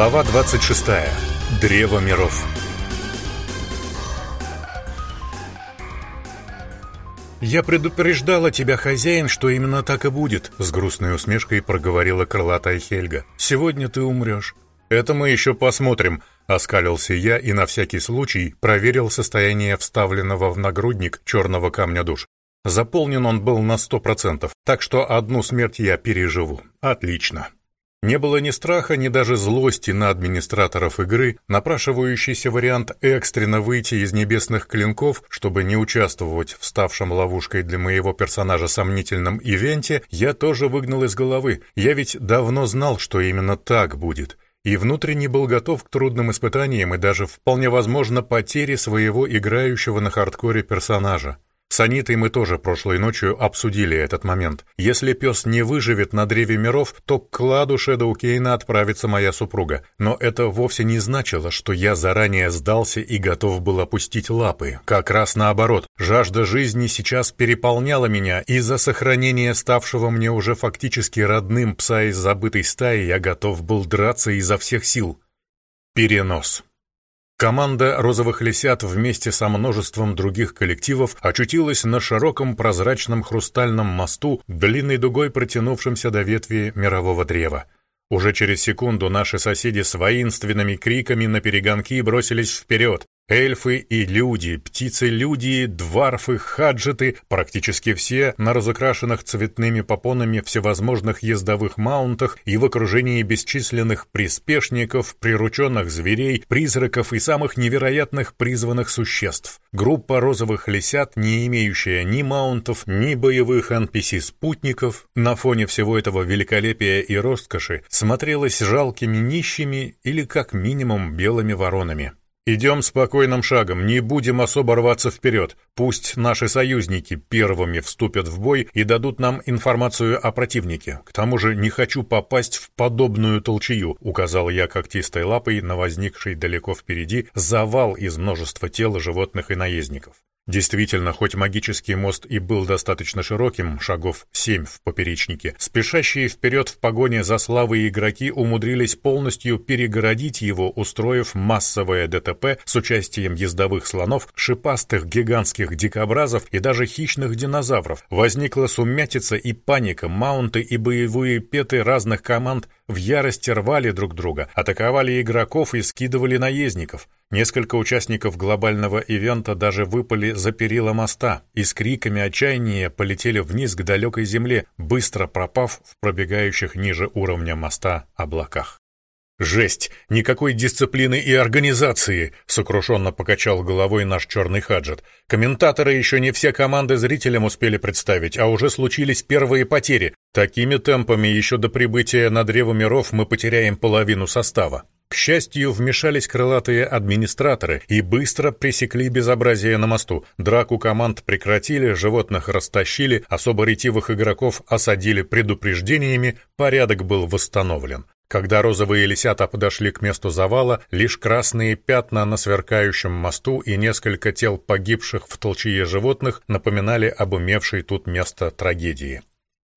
Глава 26. Древо миров. «Я предупреждала тебя, хозяин, что именно так и будет», — с грустной усмешкой проговорила крылатая Хельга. «Сегодня ты умрешь». «Это мы еще посмотрим», — оскалился я и на всякий случай проверил состояние вставленного в нагрудник черного камня душ. Заполнен он был на сто процентов, так что одну смерть я переживу. Отлично. Не было ни страха, ни даже злости на администраторов игры, напрашивающийся вариант экстренно выйти из небесных клинков, чтобы не участвовать в ставшем ловушкой для моего персонажа сомнительном ивенте, я тоже выгнал из головы. Я ведь давно знал, что именно так будет. И внутренне был готов к трудным испытаниям и даже, вполне возможно, потере своего играющего на хардкоре персонажа. С Анитой мы тоже прошлой ночью обсудили этот момент. Если пес не выживет на древе миров, то к кладу Шэдоу Кейна отправится моя супруга. Но это вовсе не значило, что я заранее сдался и готов был опустить лапы. Как раз наоборот. Жажда жизни сейчас переполняла меня, и за сохранение ставшего мне уже фактически родным пса из забытой стаи я готов был драться изо всех сил. Перенос. Команда «Розовых лисят» вместе со множеством других коллективов очутилась на широком прозрачном хрустальном мосту, длинной дугой протянувшемся до ветви мирового древа. Уже через секунду наши соседи с воинственными криками на перегонки бросились вперед. Эльфы и люди, птицы-люди, дварфы, хаджеты, практически все на разукрашенных цветными попонами всевозможных ездовых маунтах и в окружении бесчисленных приспешников, прирученных зверей, призраков и самых невероятных призванных существ. Группа розовых лисят, не имеющая ни маунтов, ни боевых NPC-спутников, на фоне всего этого великолепия и роскоши смотрелась жалкими нищими или как минимум белыми воронами. Идем спокойным шагом, не будем особо рваться вперед. Пусть наши союзники первыми вступят в бой и дадут нам информацию о противнике. К тому же не хочу попасть в подобную толчею, указал я когтистой лапой на возникший далеко впереди завал из множества тел животных и наездников. Действительно, хоть магический мост и был достаточно широким, шагов семь в поперечнике, спешащие вперед в погоне за славой игроки умудрились полностью перегородить его, устроив массовое ДТП с участием ездовых слонов, шипастых гигантских дикобразов и даже хищных динозавров. Возникла сумятица и паника, маунты и боевые петы разных команд в ярости рвали друг друга, атаковали игроков и скидывали наездников. Несколько участников глобального ивента даже выпали за перила моста и с криками отчаяния полетели вниз к далекой земле, быстро пропав в пробегающих ниже уровня моста облаках. «Жесть! Никакой дисциплины и организации!» — сокрушенно покачал головой наш черный хаджет. «Комментаторы еще не все команды зрителям успели представить, а уже случились первые потери. Такими темпами еще до прибытия на Древо Миров мы потеряем половину состава». К счастью, вмешались крылатые администраторы и быстро пресекли безобразие на мосту. Драку команд прекратили, животных растащили, особо ретивых игроков осадили предупреждениями, порядок был восстановлен. Когда розовые лисята подошли к месту завала, лишь красные пятна на сверкающем мосту и несколько тел погибших в толчье животных напоминали об умевшей тут место трагедии.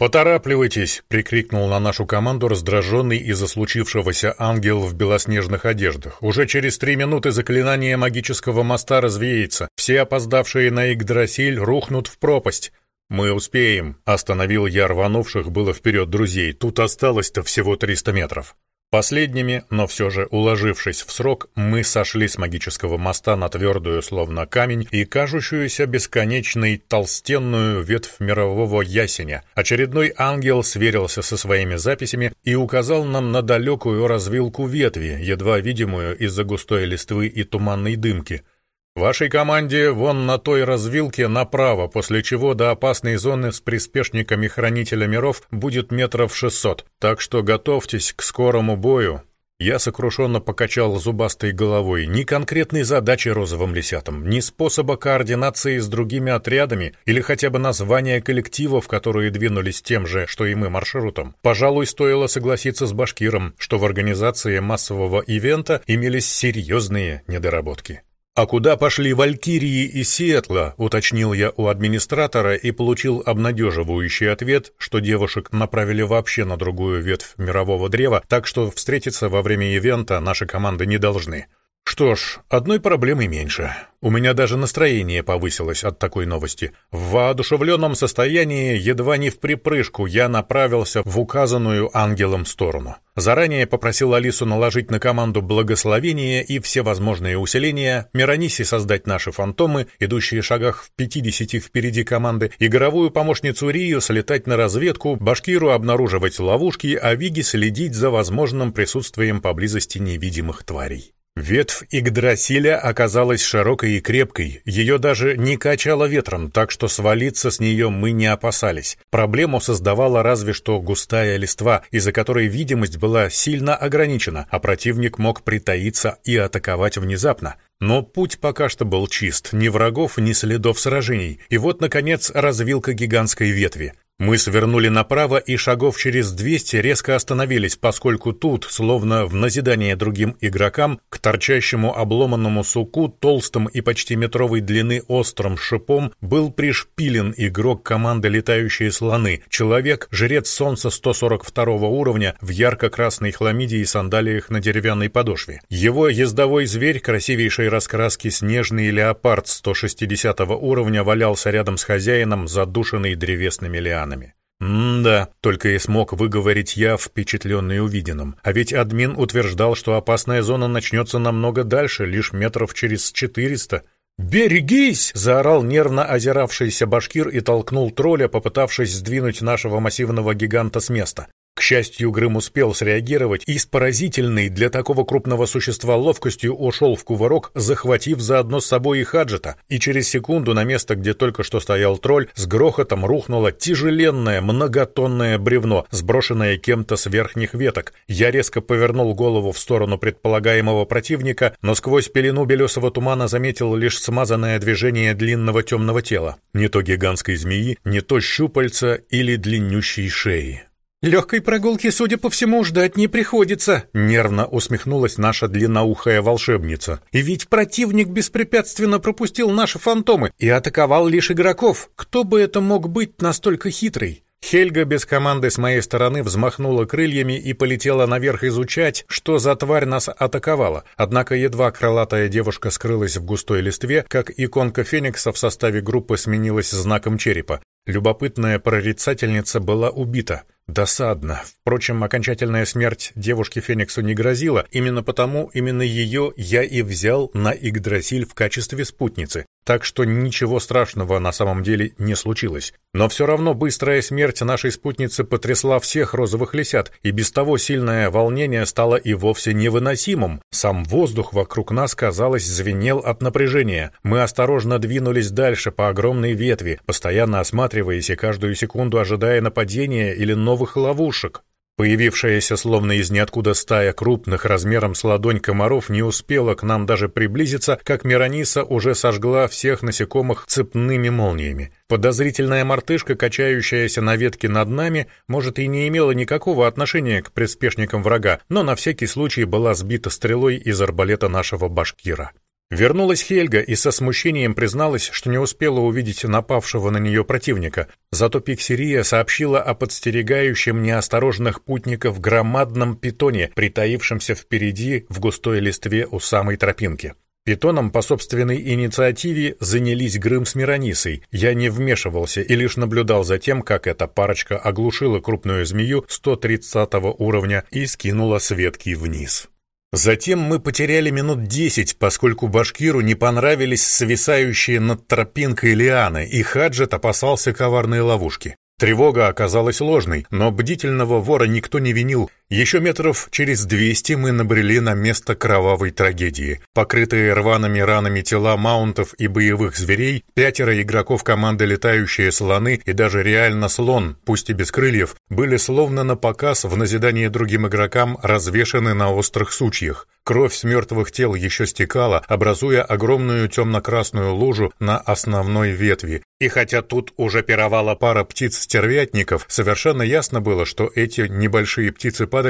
«Поторапливайтесь!» — прикрикнул на нашу команду раздраженный из-за случившегося ангел в белоснежных одеждах. «Уже через три минуты заклинание магического моста развеется. Все опоздавшие на Игдрасиль рухнут в пропасть. «Мы успеем», — остановил я рванувших было вперед друзей. «Тут осталось-то всего 300 метров». Последними, но все же уложившись в срок, мы сошли с магического моста на твердую, словно камень, и кажущуюся бесконечной толстенную ветвь мирового ясеня. Очередной ангел сверился со своими записями и указал нам на далекую развилку ветви, едва видимую из-за густой листвы и туманной дымки — Вашей команде вон на той развилке направо, после чего до опасной зоны с приспешниками Хранителя Миров будет метров шестьсот, так что готовьтесь к скорому бою. Я сокрушенно покачал зубастой головой. Ни конкретной задачи розовым лисятам, ни способа координации с другими отрядами или хотя бы названия коллективов, которые двинулись тем же, что и мы маршрутом. Пожалуй, стоило согласиться с Башкиром, что в организации массового ивента имелись серьезные недоработки. «А куда пошли Валькирии и Сиэтла?» — уточнил я у администратора и получил обнадеживающий ответ, что девушек направили вообще на другую ветвь мирового древа, так что встретиться во время ивента наши команды не должны. Что ж, одной проблемой меньше. У меня даже настроение повысилось от такой новости. В воодушевленном состоянии, едва не в припрыжку, я направился в указанную ангелом сторону. Заранее попросил Алису наложить на команду благословение и все возможные усиления, Миронисе создать наши фантомы, идущие в шагах в 50 впереди команды, игровую помощницу Рию слетать на разведку, Башкиру обнаруживать ловушки, а Виги следить за возможным присутствием поблизости невидимых тварей. Ветвь Игдрасиля оказалась широкой и крепкой, ее даже не качало ветром, так что свалиться с нее мы не опасались. Проблему создавала разве что густая листва, из-за которой видимость была сильно ограничена, а противник мог притаиться и атаковать внезапно. Но путь пока что был чист, ни врагов, ни следов сражений. И вот, наконец, развилка гигантской ветви. Мы свернули направо и шагов через 200 резко остановились, поскольку тут, словно в назидание другим игрокам, к торчащему обломанному суку толстым и почти метровой длины острым шипом был пришпилен игрок команды «Летающие слоны», человек, жрец солнца 142 уровня в ярко-красной хламиде и сандалиях на деревянной подошве. Его ездовой зверь красивейшей раскраски снежный леопард 160 уровня валялся рядом с хозяином, задушенный древесными лианами лианами. «М-да», — только и смог выговорить я, впечатленный увиденным. А ведь админ утверждал, что опасная зона начнется намного дальше, лишь метров через четыреста. «Берегись!» — заорал нервно озиравшийся башкир и толкнул тролля, попытавшись сдвинуть нашего массивного гиганта с места. К счастью, Грым успел среагировать и с поразительной для такого крупного существа ловкостью ушел в кувырок, захватив заодно с собой и Хаджета, и через секунду на место, где только что стоял тролль, с грохотом рухнуло тяжеленное многотонное бревно, сброшенное кем-то с верхних веток. Я резко повернул голову в сторону предполагаемого противника, но сквозь пелену белесого тумана заметил лишь смазанное движение длинного темного тела. Не то гигантской змеи, не то щупальца или длиннющей шеи. «Легкой прогулки, судя по всему, ждать не приходится», — нервно усмехнулась наша длинноухая волшебница. «И ведь противник беспрепятственно пропустил наши фантомы и атаковал лишь игроков. Кто бы это мог быть настолько хитрый?» Хельга без команды с моей стороны взмахнула крыльями и полетела наверх изучать, что за тварь нас атаковала. Однако едва крылатая девушка скрылась в густой листве, как иконка Феникса в составе группы сменилась знаком черепа. Любопытная прорицательница была убита. Досадно. Впрочем, окончательная смерть девушки Фениксу не грозила, именно потому именно ее я и взял на Игдрасиль в качестве спутницы. Так что ничего страшного на самом деле не случилось. Но все равно быстрая смерть нашей спутницы потрясла всех розовых лисят, и без того сильное волнение стало и вовсе невыносимым. Сам воздух вокруг нас, казалось, звенел от напряжения. Мы осторожно двинулись дальше по огромной ветви, постоянно осматриваясь и каждую секунду ожидая нападения или новых ловушек. Появившаяся словно из ниоткуда стая крупных размером с ладонь комаров не успела к нам даже приблизиться, как Мирониса уже сожгла всех насекомых цепными молниями. Подозрительная мартышка, качающаяся на ветке над нами, может и не имела никакого отношения к приспешникам врага, но на всякий случай была сбита стрелой из арбалета нашего башкира. Вернулась Хельга и со смущением призналась, что не успела увидеть напавшего на нее противника. Зато Пиксерия сообщила о подстерегающем неосторожных путников громадном питоне, притаившемся впереди в густой листве у самой тропинки. Питоном по собственной инициативе занялись Грым с Миронисой. Я не вмешивался и лишь наблюдал за тем, как эта парочка оглушила крупную змею 130 уровня и скинула с ветки вниз. Затем мы потеряли минут десять, поскольку башкиру не понравились свисающие над тропинкой лианы, и Хаджет опасался коварной ловушки. Тревога оказалась ложной, но бдительного вора никто не винил. Еще метров через двести мы набрели на место кровавой трагедии. Покрытые рваными ранами тела маунтов и боевых зверей, пятеро игроков команды «Летающие слоны» и даже реально слон, пусть и без крыльев, были словно на показ в назидание другим игрокам развешаны на острых сучьях. Кровь с мертвых тел еще стекала, образуя огромную темно-красную лужу на основной ветви. И хотя тут уже пировала пара птиц-стервятников, совершенно ясно было, что эти небольшие птицы-падальщики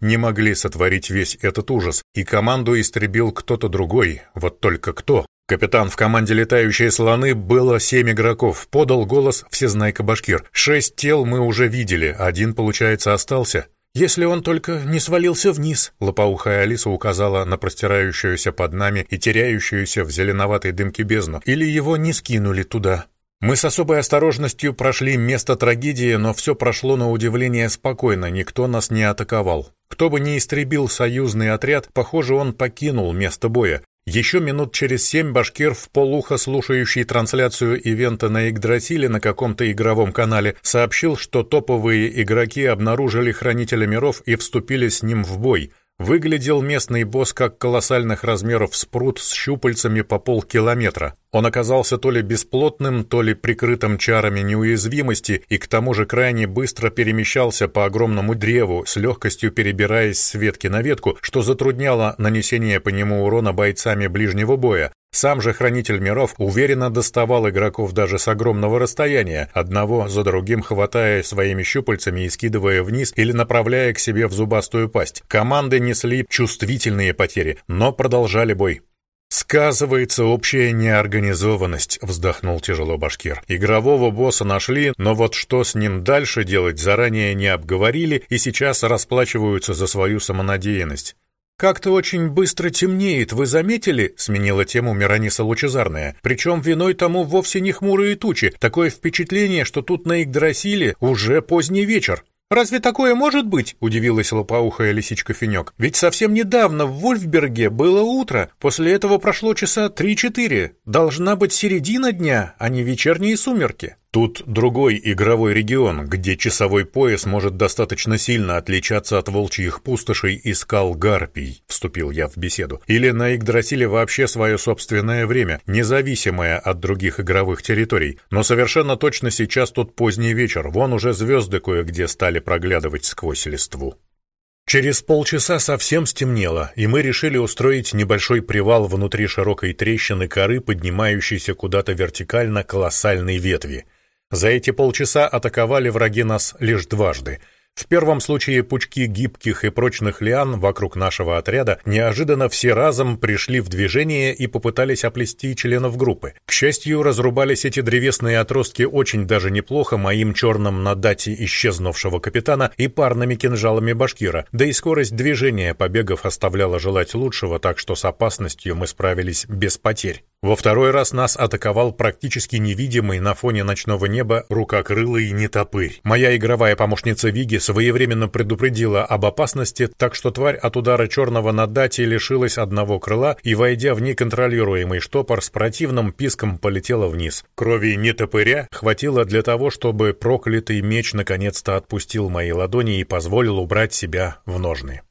не могли сотворить весь этот ужас, и команду истребил кто-то другой, вот только кто. Капитан в команде «Летающие слоны» было семь игроков, подал голос всезнайка Башкир. Шесть тел мы уже видели, один, получается, остался. «Если он только не свалился вниз», — лопоухая Алиса указала на простирающуюся под нами и теряющуюся в зеленоватой дымке бездну, или его не скинули туда. Мы с особой осторожностью прошли место трагедии, но все прошло на удивление спокойно, никто нас не атаковал. Кто бы ни истребил союзный отряд, похоже, он покинул место боя. Еще минут через семь башкир, в полухо слушающий трансляцию ивента на Игдрасиле на каком-то игровом канале, сообщил, что топовые игроки обнаружили Хранителя миров и вступили с ним в бой. Выглядел местный босс как колоссальных размеров спрут с щупальцами по полкилометра. Он оказался то ли бесплотным, то ли прикрытым чарами неуязвимости и к тому же крайне быстро перемещался по огромному древу, с легкостью перебираясь с ветки на ветку, что затрудняло нанесение по нему урона бойцами ближнего боя, сам же Хранитель Миров уверенно доставал игроков даже с огромного расстояния, одного за другим хватая своими щупальцами и скидывая вниз или направляя к себе в зубастую пасть. Команды несли чувствительные потери, но продолжали бой. «Сказывается общая неорганизованность», — вздохнул тяжело башкир. «Игрового босса нашли, но вот что с ним дальше делать заранее не обговорили и сейчас расплачиваются за свою самонадеянность. «Как-то очень быстро темнеет, вы заметили?» — сменила тему Мирониса Лучезарная. «Причем виной тому вовсе не хмурые тучи. Такое впечатление, что тут на Игдрасиле уже поздний вечер». «Разве такое может быть?» — удивилась лопоухая лисичка Финек. «Ведь совсем недавно в Вольфберге было утро, после этого прошло часа три-четыре. Должна быть середина дня, а не вечерние сумерки». Тут другой игровой регион, где часовой пояс может достаточно сильно отличаться от волчьих пустошей и скал Гарпий, вступил я в беседу. Или на Игдрасиле вообще свое собственное время, независимое от других игровых территорий. Но совершенно точно сейчас тут поздний вечер, вон уже звезды кое-где стали проглядывать сквозь листву. Через полчаса совсем стемнело, и мы решили устроить небольшой привал внутри широкой трещины коры, поднимающейся куда-то вертикально колоссальной ветви — за эти полчаса атаковали враги нас лишь дважды. В первом случае пучки гибких и прочных лиан вокруг нашего отряда неожиданно все разом пришли в движение и попытались оплести членов группы. К счастью, разрубались эти древесные отростки очень даже неплохо моим черным на дате исчезнувшего капитана и парными кинжалами башкира, да и скорость движения побегов оставляла желать лучшего, так что с опасностью мы справились без потерь. Во второй раз нас атаковал практически невидимый на фоне ночного неба рукокрылый нетопырь. Моя игровая помощница Виги своевременно предупредила об опасности, так что тварь от удара черного на дате лишилась одного крыла и, войдя в неконтролируемый штопор, с противным писком полетела вниз. Крови нетопыря хватило для того, чтобы проклятый меч наконец-то отпустил мои ладони и позволил убрать себя в ножны.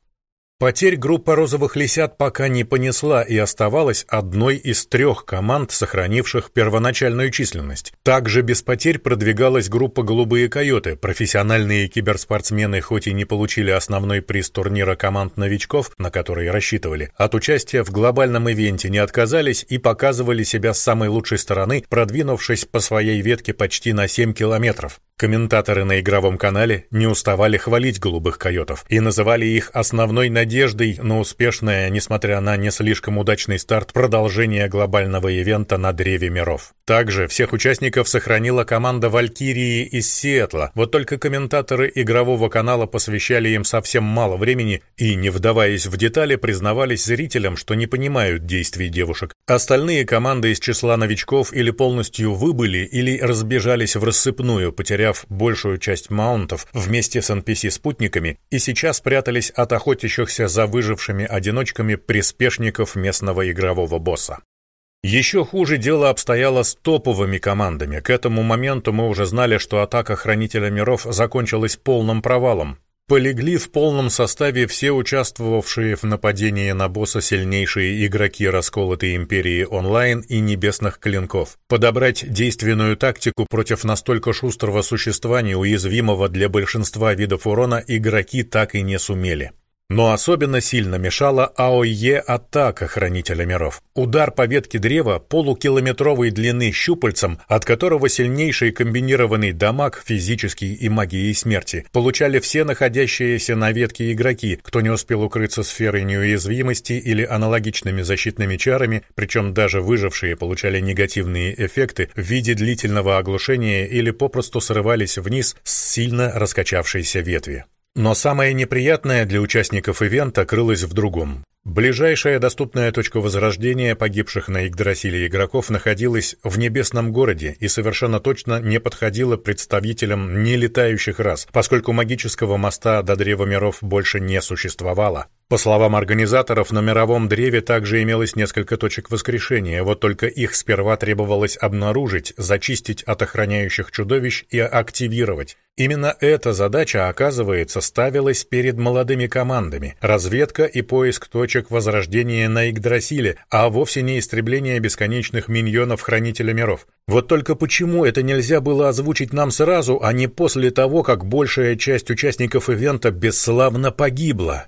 Потерь группа розовых лисят пока не понесла и оставалась одной из трех команд, сохранивших первоначальную численность. Также без потерь продвигалась группа «Голубые койоты». Профессиональные киберспортсмены хоть и не получили основной приз турнира команд новичков, на который рассчитывали, от участия в глобальном ивенте не отказались и показывали себя с самой лучшей стороны, продвинувшись по своей ветке почти на 7 километров. Комментаторы на игровом канале не уставали хвалить голубых койотов и называли их основной надеждой на успешное, несмотря на не слишком удачный старт, продолжение глобального ивента на Древе миров. Также всех участников сохранила команда Валькирии из Сиэтла, вот только комментаторы игрового канала посвящали им совсем мало времени и, не вдаваясь в детали, признавались зрителям, что не понимают действий девушек. Остальные команды из числа новичков или полностью выбыли, или разбежались в рассыпную, потеряв потеряв большую часть маунтов вместе с NPC-спутниками, и сейчас прятались от охотящихся за выжившими одиночками приспешников местного игрового босса. Еще хуже дело обстояло с топовыми командами. К этому моменту мы уже знали, что атака Хранителя миров закончилась полным провалом. Полегли в полном составе все участвовавшие в нападении на босса сильнейшие игроки расколотой империи онлайн и небесных клинков. Подобрать действенную тактику против настолько шустрого существа, неуязвимого для большинства видов урона, игроки так и не сумели. Но особенно сильно мешала АОЕ-атака Хранителя миров. Удар по ветке древа полукилометровой длины щупальцем, от которого сильнейший комбинированный дамаг физический и магией смерти получали все находящиеся на ветке игроки, кто не успел укрыться сферой неуязвимости или аналогичными защитными чарами, причем даже выжившие получали негативные эффекты в виде длительного оглушения или попросту срывались вниз с сильно раскачавшейся ветви. Но самое неприятное для участников ивента крылось в другом. Ближайшая доступная точка возрождения погибших на Игдрасиле игроков находилась в небесном городе и совершенно точно не подходила представителям нелетающих рас, поскольку магического моста до Древа миров больше не существовало. По словам организаторов, на мировом древе также имелось несколько точек воскрешения, вот только их сперва требовалось обнаружить, зачистить от охраняющих чудовищ и активировать. Именно эта задача, оказывается, ставилась перед молодыми командами – разведка и поиск точек возрождения на Игдрасиле, а вовсе не истребление бесконечных миньонов Хранителя миров. Вот только почему это нельзя было озвучить нам сразу, а не после того, как большая часть участников ивента бесславно погибла?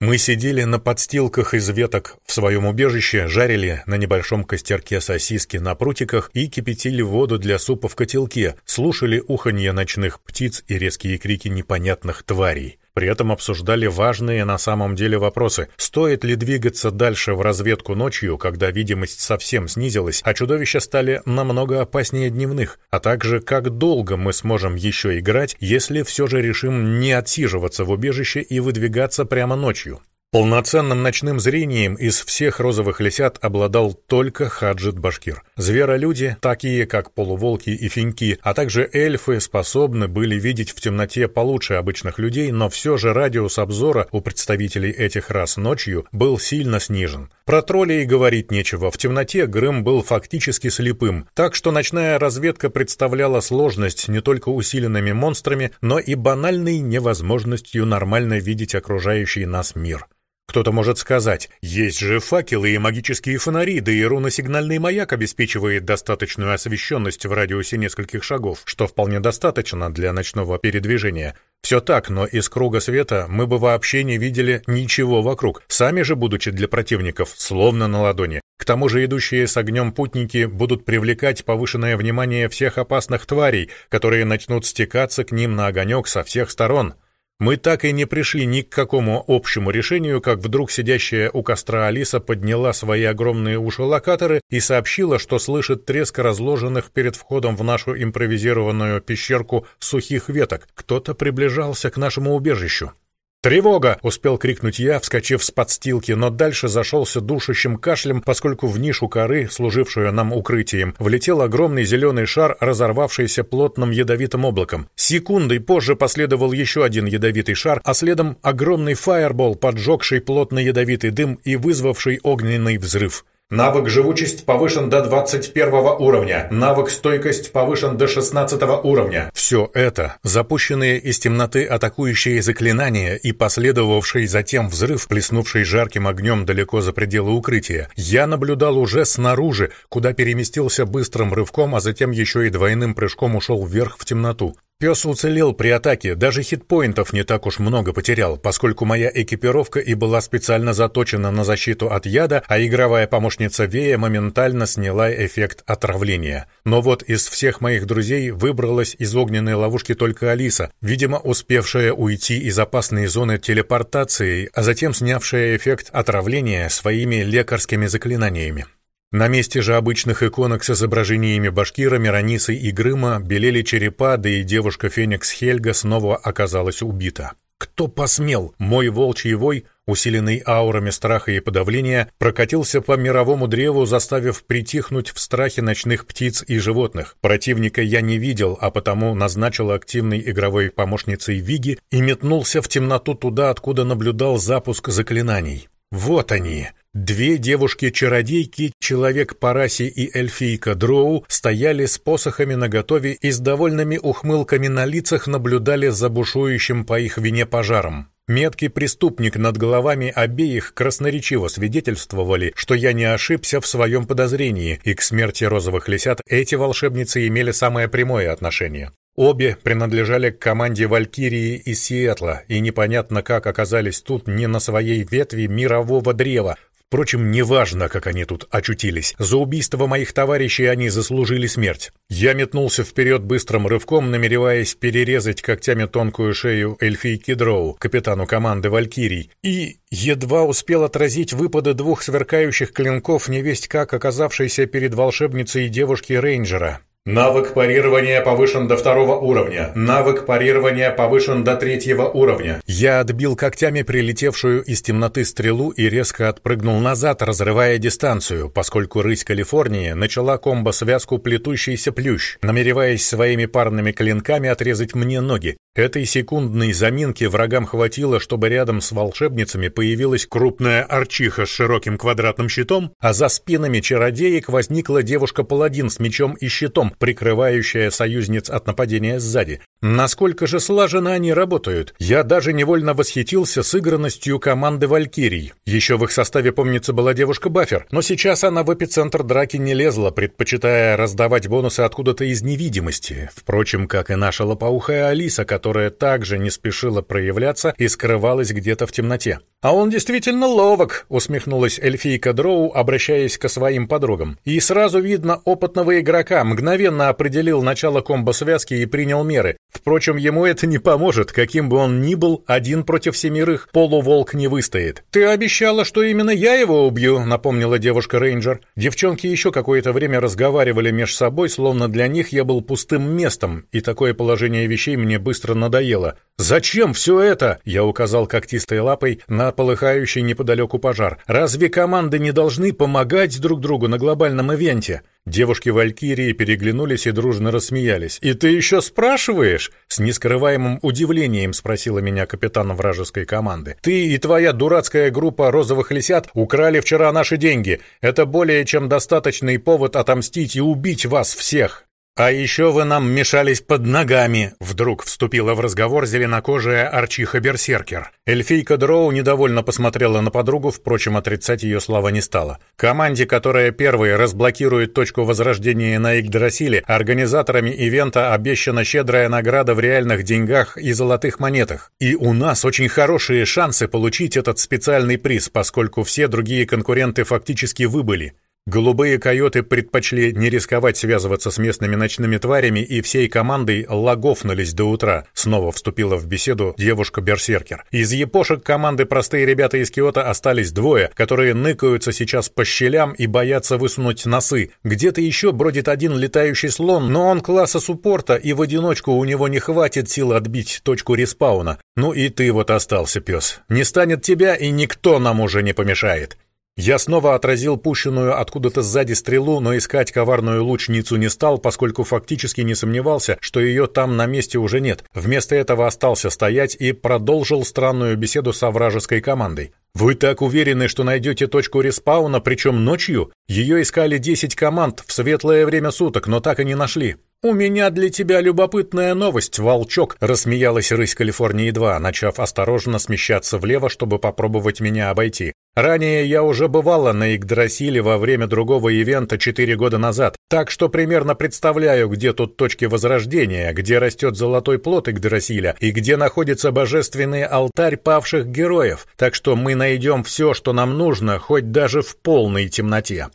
Мы сидели на подстилках из веток в своем убежище, жарили на небольшом костерке сосиски на прутиках и кипятили воду для супа в котелке, слушали уханье ночных птиц и резкие крики непонятных тварей. При этом обсуждали важные на самом деле вопросы. Стоит ли двигаться дальше в разведку ночью, когда видимость совсем снизилась, а чудовища стали намного опаснее дневных, а также как долго мы сможем еще играть, если все же решим не отсиживаться в убежище и выдвигаться прямо ночью. Полноценным ночным зрением из всех розовых лисят обладал только Хаджит Башкир. Зверолюди, такие как полуволки и финьки, а также эльфы, способны были видеть в темноте получше обычных людей, но все же радиус обзора у представителей этих рас ночью был сильно снижен. Про троллей говорить нечего, в темноте Грым был фактически слепым, так что ночная разведка представляла сложность не только усиленными монстрами, но и банальной невозможностью нормально видеть окружающий нас мир. Кто-то может сказать, есть же факелы и магические фонари, да и руносигнальный маяк обеспечивает достаточную освещенность в радиусе нескольких шагов, что вполне достаточно для ночного передвижения. Все так, но из круга света мы бы вообще не видели ничего вокруг, сами же будучи для противников словно на ладони. К тому же идущие с огнем путники будут привлекать повышенное внимание всех опасных тварей, которые начнут стекаться к ним на огонек со всех сторон. Мы так и не пришли ни к какому общему решению, как вдруг сидящая у костра Алиса подняла свои огромные уши-локаторы и сообщила, что слышит треск разложенных перед входом в нашу импровизированную пещерку сухих веток. Кто-то приближался к нашему убежищу. «Тревога!» — успел крикнуть я, вскочив с подстилки, но дальше зашелся душащим кашлем, поскольку в нишу коры, служившую нам укрытием, влетел огромный зеленый шар, разорвавшийся плотным ядовитым облаком. Секундой позже последовал еще один ядовитый шар, а следом огромный фаербол, поджегший плотный ядовитый дым и вызвавший огненный взрыв. Навык «Живучесть» повышен до 21 уровня. Навык «Стойкость» повышен до 16 уровня. Все это, запущенные из темноты атакующие заклинания и последовавший затем взрыв, плеснувший жарким огнем далеко за пределы укрытия, я наблюдал уже снаружи, куда переместился быстрым рывком, а затем еще и двойным прыжком ушел вверх в темноту. Пес уцелел при атаке, даже хитпоинтов не так уж много потерял, поскольку моя экипировка и была специально заточена на защиту от яда, а игровая помощница Вея моментально сняла эффект отравления. Но вот из всех моих друзей выбралась из огненной ловушки только Алиса, видимо, успевшая уйти из опасной зоны телепортации, а затем снявшая эффект отравления своими лекарскими заклинаниями. На месте же обычных иконок с изображениями Башкира, Миронисы и Грыма белели черепа, да и девушка Феникс Хельга снова оказалась убита. Кто посмел? Мой волчий вой, усиленный аурами страха и подавления, прокатился по мировому древу, заставив притихнуть в страхе ночных птиц и животных. Противника я не видел, а потому назначил активной игровой помощницей Виги и метнулся в темноту туда, откуда наблюдал запуск заклинаний. Вот они, Две девушки-чародейки, человек по расе и эльфийка Дроу, стояли с посохами наготове и с довольными ухмылками на лицах наблюдали за бушующим по их вине пожаром. Меткий преступник над головами обеих красноречиво свидетельствовали, что я не ошибся в своем подозрении, и к смерти розовых лисят эти волшебницы имели самое прямое отношение. Обе принадлежали к команде «Валькирии» из Сиэтла, и непонятно как оказались тут не на своей ветви мирового древа, Впрочем, неважно, как они тут очутились. За убийство моих товарищей они заслужили смерть. Я метнулся вперед быстрым рывком, намереваясь перерезать когтями тонкую шею эльфийки Дроу, капитану команды «Валькирий», и едва успел отразить выпады двух сверкающих клинков, невесть как оказавшейся перед волшебницей девушки-рейнджера. Навык парирования повышен до второго уровня. Навык парирования повышен до третьего уровня. Я отбил когтями прилетевшую из темноты стрелу и резко отпрыгнул назад, разрывая дистанцию, поскольку рысь Калифорнии начала комбо-связку плетущийся плющ, намереваясь своими парными клинками отрезать мне ноги. Этой секундной заминки врагам хватило, чтобы рядом с волшебницами появилась крупная арчиха с широким квадратным щитом, а за спинами чародеек возникла девушка-паладин с мечом и щитом, прикрывающая союзниц от нападения сзади. Насколько же слаженно они работают. Я даже невольно восхитился сыгранностью команды Валькирий. Еще в их составе, помнится, была девушка Баффер, но сейчас она в эпицентр драки не лезла, предпочитая раздавать бонусы откуда-то из невидимости. Впрочем, как и наша лопоухая Алиса, которая также не спешила проявляться и скрывалась где-то в темноте. «А он действительно ловок», — усмехнулась эльфийка Дроу, обращаясь к своим подругам. «И сразу видно опытного игрока, мгновенно определил начало комбо-связки и принял меры. Впрочем, ему это не поможет, каким бы он ни был, один против семерых полуволк не выстоит. «Ты обещала, что именно я его убью», — напомнила девушка-рейнджер. Девчонки еще какое-то время разговаривали меж собой, словно для них я был пустым местом, и такое положение вещей мне быстро надоело. «Зачем все это?» — я указал когтистой лапой на полыхающий неподалеку пожар. «Разве команды не должны помогать друг другу на глобальном ивенте?» Девушки-валькирии переглянулись и дружно рассмеялись. «И ты еще спрашиваешь?» С нескрываемым удивлением спросила меня капитан вражеской команды. «Ты и твоя дурацкая группа розовых лисят украли вчера наши деньги. Это более чем достаточный повод отомстить и убить вас всех!» «А еще вы нам мешались под ногами!» Вдруг вступила в разговор зеленокожая Арчиха-берсеркер. Эльфийка Дроу недовольно посмотрела на подругу, впрочем, отрицать ее слова не стала. Команде, которая первой разблокирует точку возрождения на Игдрасиле, организаторами ивента обещана щедрая награда в реальных деньгах и золотых монетах. И у нас очень хорошие шансы получить этот специальный приз, поскольку все другие конкуренты фактически выбыли. Голубые койоты предпочли не рисковать связываться с местными ночными тварями и всей командой лагофнулись до утра. Снова вступила в беседу девушка-берсеркер. Из епошек команды простые ребята из Киота остались двое, которые ныкаются сейчас по щелям и боятся высунуть носы. Где-то еще бродит один летающий слон, но он класса суппорта, и в одиночку у него не хватит сил отбить точку респауна. Ну и ты вот остался, пес. Не станет тебя, и никто нам уже не помешает. Я снова отразил пущенную откуда-то сзади стрелу, но искать коварную лучницу не стал, поскольку фактически не сомневался, что ее там на месте уже нет. Вместо этого остался стоять и продолжил странную беседу со вражеской командой. «Вы так уверены, что найдете точку респауна, причем ночью? Ее искали 10 команд в светлое время суток, но так и не нашли». «У меня для тебя любопытная новость, волчок», — рассмеялась рысь Калифорнии-2, начав осторожно смещаться влево, чтобы попробовать меня обойти. Ранее я уже бывала на Игдрасиле во время другого ивента четыре года назад, так что примерно представляю, где тут точки возрождения, где растет золотой плод Игдрасиля и где находится божественный алтарь павших героев, так что мы найдем все, что нам нужно, хоть даже в полной темноте.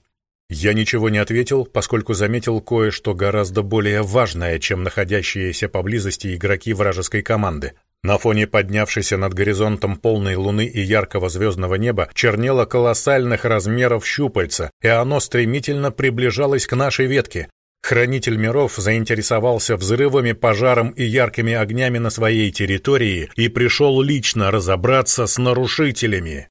Я ничего не ответил, поскольку заметил кое-что гораздо более важное, чем находящиеся поблизости игроки вражеской команды. На фоне поднявшейся над горизонтом полной луны и яркого звездного неба чернело колоссальных размеров щупальца, и оно стремительно приближалось к нашей ветке. Хранитель миров заинтересовался взрывами, пожаром и яркими огнями на своей территории и пришел лично разобраться с нарушителями.